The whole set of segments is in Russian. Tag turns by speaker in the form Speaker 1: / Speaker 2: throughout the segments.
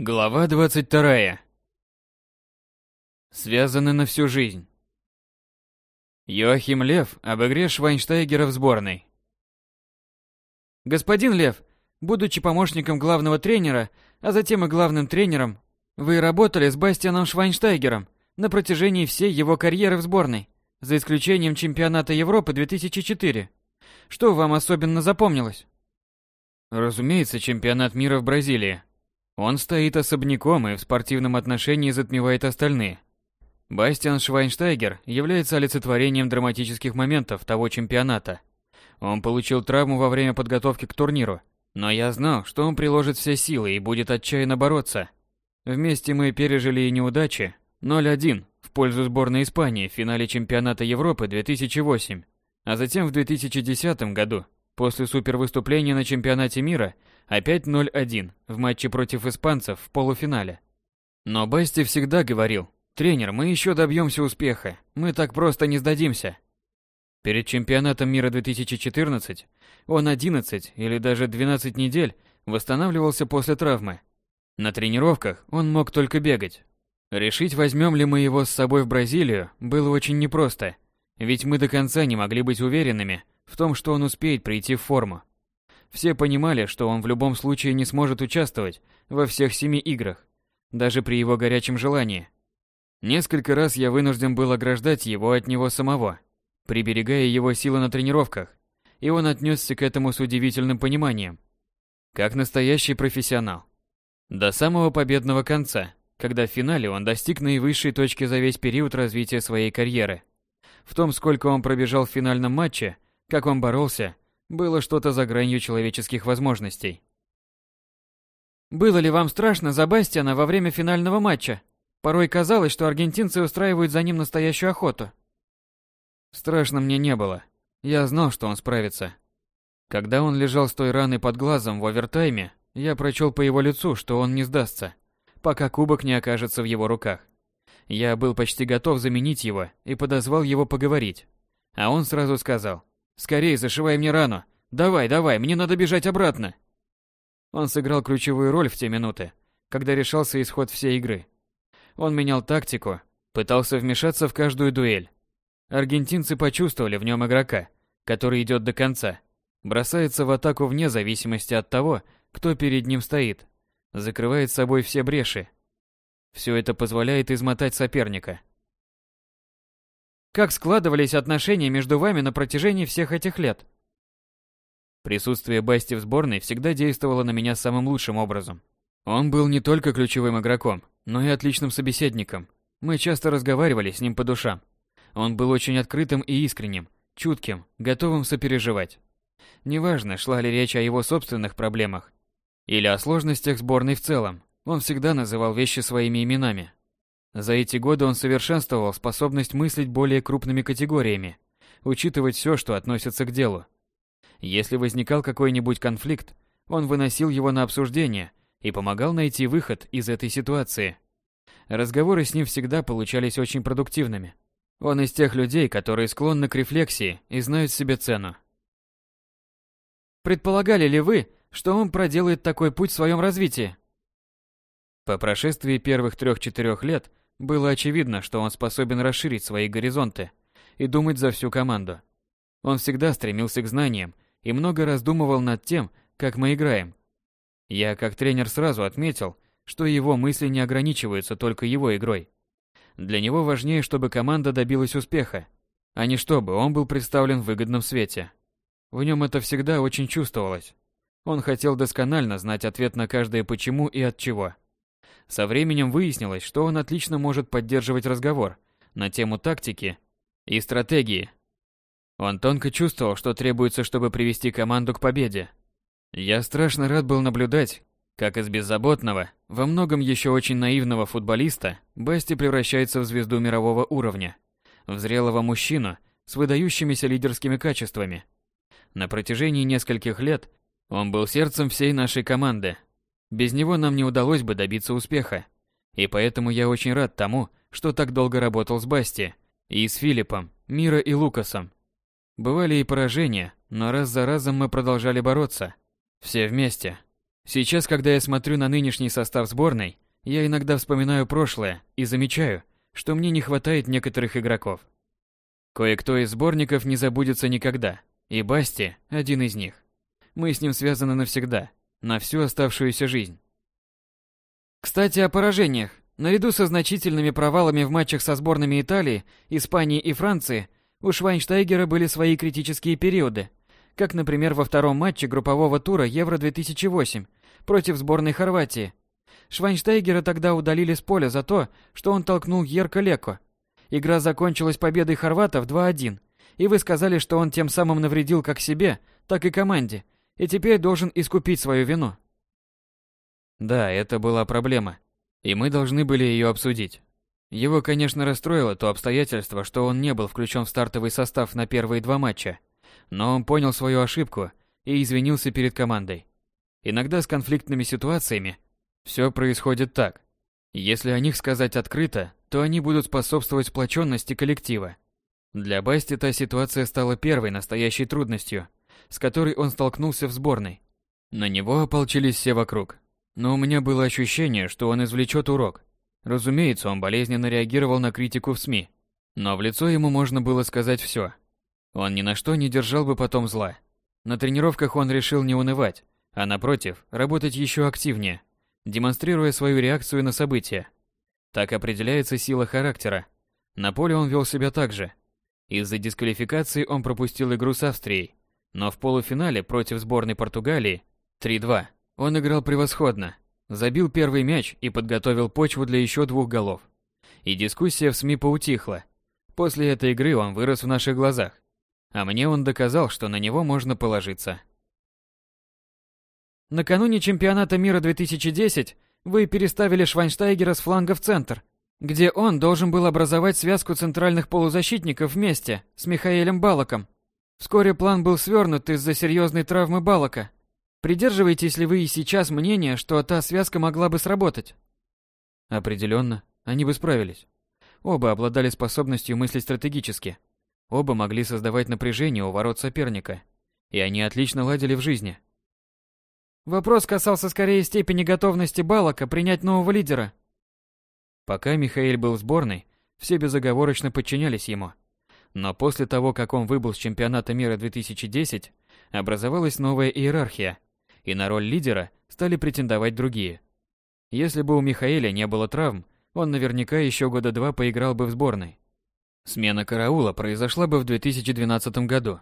Speaker 1: Глава 22. Связаны на всю жизнь. Йоахим Лев об игре Швайнштайгера в сборной.
Speaker 2: Господин Лев, будучи помощником главного тренера, а затем и главным тренером, вы работали с Бастианом Швайнштайгером на протяжении всей его карьеры в сборной, за исключением чемпионата Европы 2004. Что вам особенно запомнилось?
Speaker 1: Разумеется, чемпионат мира в Бразилии. Он стоит особняком и в спортивном отношении затмевает остальные. Бастиан Швайнштайгер является олицетворением драматических моментов того чемпионата. Он получил травму во время подготовки к турниру, но я знал, что он приложит все силы и будет отчаянно бороться. Вместе мы пережили и неудачи 0-1 в пользу сборной Испании в финале чемпионата Европы 2008, а затем в 2010 году, после супервыступления на чемпионате мира, Опять 0-1 в матче против испанцев в полуфинале. Но Басти всегда говорил, тренер, мы еще добьемся успеха, мы так просто не сдадимся. Перед чемпионатом мира 2014 он 11 или даже 12 недель восстанавливался после травмы. На тренировках он мог только бегать. Решить, возьмем ли мы его с собой в Бразилию, было очень непросто, ведь мы до конца не могли быть уверенными в том, что он успеет прийти в форму. Все понимали, что он в любом случае не сможет участвовать во всех семи играх, даже при его горячем желании. Несколько раз я вынужден был ограждать его от него самого, приберегая его силы на тренировках, и он отнесся к этому с удивительным пониманием, как настоящий профессионал. До самого победного конца, когда в финале он достиг наивысшей точки за весь период развития своей карьеры. В том, сколько он пробежал в финальном матче, как он боролся, было что-то за гранью человеческих возможностей.
Speaker 2: Было ли вам страшно за Бастиана во время финального матча? Порой казалось, что аргентинцы устраивают за ним настоящую охоту.
Speaker 1: Страшно мне не было. Я знал, что он справится. Когда он лежал с той раной под глазом в овертайме, я прочел по его лицу, что он не сдастся, пока кубок не окажется в его руках. Я был почти готов заменить его и подозвал его поговорить. А он сразу сказал, Скорей зашивай мне рану. Давай, давай, мне надо бежать обратно. Он сыграл ключевую роль в те минуты, когда решался исход всей игры. Он менял тактику, пытался вмешаться в каждую дуэль. Аргентинцы почувствовали в нем игрока, который идет до конца, бросается в атаку вне зависимости от того, кто перед ним стоит, закрывает собой все бреши. Все это позволяет измотать соперника.
Speaker 2: Как складывались отношения между вами на протяжении всех этих лет?
Speaker 1: Присутствие Басти в сборной всегда действовало на меня самым лучшим образом. Он был не только ключевым игроком, но и отличным собеседником. Мы часто разговаривали с ним по душам. Он был очень открытым и искренним, чутким, готовым сопереживать. Неважно, шла ли речь о его собственных проблемах или о сложностях сборной в целом, он всегда называл вещи своими именами. За эти годы он совершенствовал способность мыслить более крупными категориями, учитывать все, что относится к делу. Если возникал какой-нибудь конфликт, он выносил его на обсуждение и помогал найти выход из этой ситуации. Разговоры с ним всегда получались очень продуктивными. Он из тех людей, которые склонны к рефлексии и знают себе цену.
Speaker 2: Предполагали ли вы, что он проделает такой путь в своем развитии?
Speaker 1: По прошествии первых трех-четырех лет было очевидно, что он способен расширить свои горизонты и думать за всю команду. Он всегда стремился к знаниям и много раздумывал над тем, как мы играем. Я, как тренер, сразу отметил, что его мысли не ограничиваются только его игрой. Для него важнее, чтобы команда добилась успеха, а не чтобы он был представлен в выгодном свете. В нем это всегда очень чувствовалось. Он хотел досконально знать ответ на каждое почему и от чего. Со временем выяснилось, что он отлично может поддерживать разговор на тему тактики и стратегии. Он тонко чувствовал, что требуется, чтобы привести команду к победе. Я страшно рад был наблюдать, как из беззаботного, во многом еще очень наивного футболиста Басти превращается в звезду мирового уровня, в зрелого мужчину с выдающимися лидерскими качествами. На протяжении нескольких лет он был сердцем всей нашей команды, без него нам не удалось бы добиться успеха. И поэтому я очень рад тому, что так долго работал с Басти, и с Филиппом, Мира и Лукасом. Бывали и поражения, но раз за разом мы продолжали бороться. Все вместе. Сейчас, когда я смотрю на нынешний состав сборной, я иногда вспоминаю прошлое и замечаю, что мне не хватает некоторых игроков. Кое-кто из сборников не забудется никогда, и Басти – один из них. Мы с ним связаны навсегда, на всю оставшуюся жизнь.
Speaker 2: Кстати, о поражениях. Наряду со значительными провалами в матчах со сборными Италии, Испании и Франции, у Швайнштайгера были свои критические периоды, как, например, во втором матче группового тура Евро-2008 против сборной Хорватии. Швайнштайгера тогда удалили с поля за то, что он толкнул Ерко Леко. Игра закончилась победой хорватов 2-1, и вы сказали, что он тем самым навредил как себе, так и команде, и теперь должен искупить свою вину.
Speaker 1: Да, это была проблема, и мы должны были ее обсудить. Его, конечно, расстроило то обстоятельство, что он не был включен в стартовый состав на первые два матча, но он понял свою ошибку и извинился перед командой. Иногда с конфликтными ситуациями все происходит так. Если о них сказать открыто, то они будут способствовать сплоченности коллектива. Для Басти та ситуация стала первой настоящей трудностью, с которой он столкнулся в сборной. На него ополчились все вокруг, но у меня было ощущение, что он извлечет урок. Разумеется, он болезненно реагировал на критику в СМИ, но в лицо ему можно было сказать все. Он ни на что не держал бы потом зла. На тренировках он решил не унывать, а напротив, работать еще активнее, демонстрируя свою реакцию на события. Так определяется сила характера. На поле он вел себя так же. Из-за дисквалификации он пропустил игру с Австрией, но в полуфинале против сборной Португалии 3-2 он играл превосходно, забил первый мяч и подготовил почву для еще двух голов. И дискуссия в СМИ поутихла. После этой игры он вырос в наших глазах. А мне он доказал, что на него можно положиться.
Speaker 2: Накануне чемпионата мира 2010 вы переставили Швайнштайгера с фланга в центр, где он должен был образовать связку центральных полузащитников вместе с Михаэлем Балаком. Вскоре план был свернут из-за серьезной травмы Балака, Придерживаетесь ли вы и сейчас мнения, что та связка могла бы сработать?
Speaker 1: Определенно, они бы справились. Оба обладали способностью мыслить стратегически. Оба могли создавать напряжение у ворот соперника. И они отлично ладили в жизни.
Speaker 2: Вопрос касался скорее степени готовности Балака принять нового лидера.
Speaker 1: Пока Михаил был в сборной, все безоговорочно подчинялись ему. Но после того, как он выбыл с чемпионата мира 2010, образовалась новая иерархия, и на роль лидера стали претендовать другие. Если бы у Михаэля не было травм, он наверняка еще года два поиграл бы в сборной. Смена караула произошла бы в 2012 году.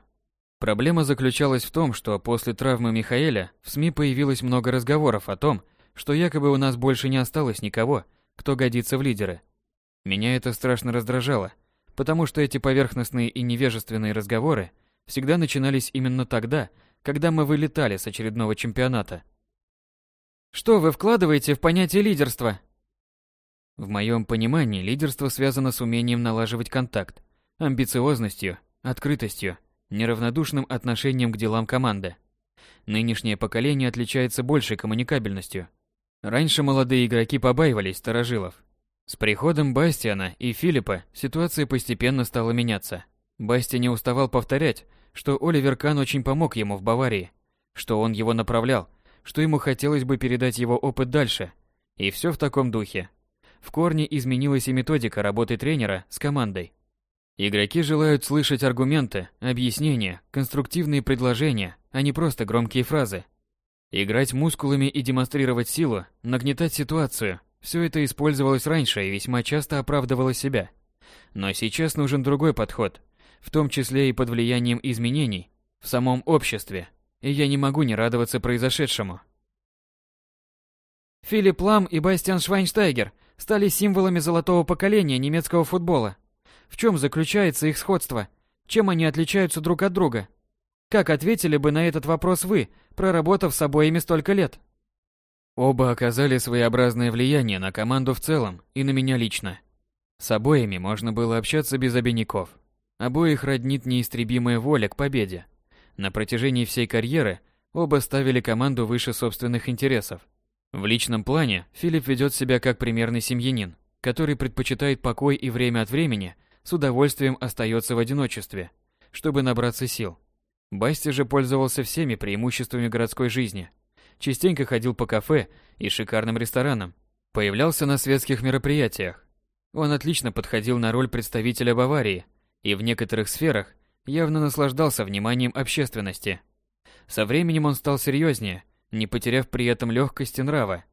Speaker 1: Проблема заключалась в том, что после травмы Михаэля в СМИ появилось много разговоров о том, что якобы у нас больше не осталось никого, кто годится в лидеры. Меня это страшно раздражало, потому что эти поверхностные и невежественные разговоры всегда начинались именно тогда, когда мы вылетали с очередного чемпионата.
Speaker 2: Что вы вкладываете в понятие лидерства?
Speaker 1: В моем понимании лидерство связано с умением налаживать контакт, амбициозностью, открытостью, неравнодушным отношением к делам команды. Нынешнее поколение отличается большей коммуникабельностью. Раньше молодые игроки побаивались старожилов. С приходом Бастиана и Филиппа ситуация постепенно стала меняться. Басти не уставал повторять, что Оливер Кан очень помог ему в Баварии, что он его направлял, что ему хотелось бы передать его опыт дальше. И все в таком духе. В корне изменилась и методика работы тренера с командой. Игроки желают слышать аргументы, объяснения, конструктивные предложения, а не просто громкие фразы. Играть мускулами и демонстрировать силу, нагнетать ситуацию – все это использовалось раньше и весьма часто оправдывало себя. Но сейчас нужен другой подход, в том числе и под влиянием изменений в самом обществе, и я не могу не радоваться произошедшему.
Speaker 2: Филипп Лам и Бастиан Швайнштайгер стали символами золотого поколения немецкого футбола. В чем заключается их сходство? Чем они отличаются друг от друга? Как ответили бы на этот вопрос вы, проработав с обоими столько лет?
Speaker 1: Оба оказали своеобразное влияние на команду в целом и на меня лично. С обоими можно было общаться без обиняков. Обоих роднит неистребимая воля к победе. На протяжении всей карьеры оба ставили команду выше собственных интересов. В личном плане Филипп ведет себя как примерный семьянин, который предпочитает покой и время от времени с удовольствием остается в одиночестве, чтобы набраться сил. Басти же пользовался всеми преимуществами городской жизни. Частенько ходил по кафе и шикарным ресторанам, появлялся на светских мероприятиях. Он отлично подходил на роль представителя Баварии и в некоторых сферах явно наслаждался вниманием общественности. Со временем он стал серьезнее, не потеряв при этом легкости нрава.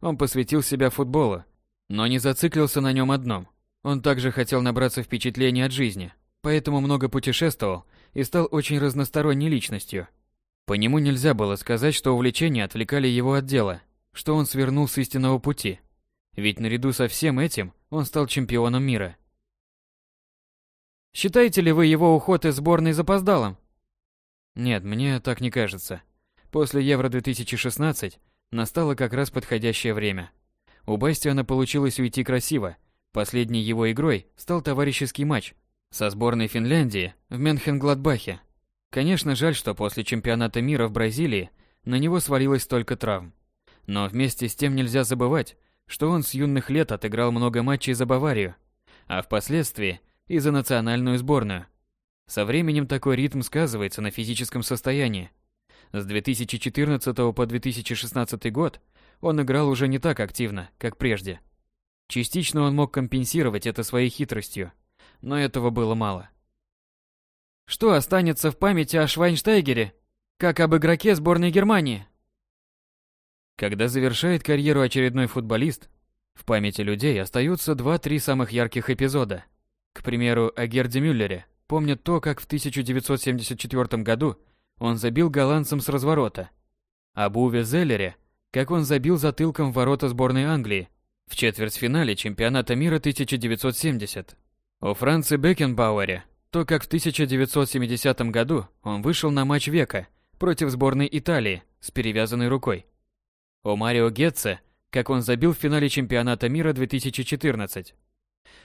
Speaker 1: Он посвятил себя футболу, но не зациклился на нем одном. Он также хотел набраться впечатлений от жизни, поэтому много путешествовал и стал очень разносторонней личностью. По нему нельзя было сказать, что увлечения отвлекали его от дела, что он свернул с истинного пути. Ведь наряду со всем этим он стал чемпионом мира.
Speaker 2: Считаете ли вы его уход из сборной запоздалым?
Speaker 1: Нет, мне так не кажется. После Евро-2016 настало как раз подходящее время. У Бастиана получилось уйти красиво. Последней его игрой стал товарищеский матч со сборной Финляндии в Менхенгладбахе. Конечно, жаль, что после чемпионата мира в Бразилии на него свалилось столько травм. Но вместе с тем нельзя забывать, что он с юных лет отыграл много матчей за Баварию, а впоследствии и за национальную сборную. Со временем такой ритм сказывается на физическом состоянии. С 2014 по 2016 год он играл уже не так активно, как прежде. Частично он мог компенсировать это своей хитростью, но этого было мало.
Speaker 2: Что останется в памяти о Швайнштайгере, как об игроке сборной Германии?
Speaker 1: Когда завершает карьеру очередной футболист, в памяти людей остаются два-три самых ярких эпизода. К примеру, о Герде Мюллере помнят то, как в 1974 году он забил голландцам с разворота. Об Уве Зеллере, как он забил затылком в ворота сборной Англии в четвертьфинале чемпионата мира 1970. О Франце Бекенбауэре, то, как в 1970 году он вышел на матч века против сборной Италии с перевязанной рукой. О Марио Гетце, как он забил в финале чемпионата мира 2014.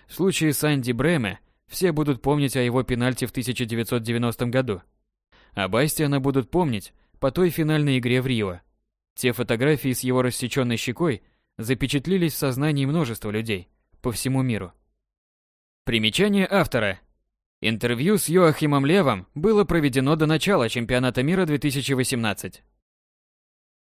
Speaker 1: В случае с Анди Бреме все будут помнить о его пенальти в 1990 году. А Бастиана будут помнить по той финальной игре в Рио. Те фотографии с его рассеченной щекой запечатлились в сознании множества людей по всему миру. Примечание автора. Интервью с Йоахимом Левом было проведено до начала чемпионата мира 2018.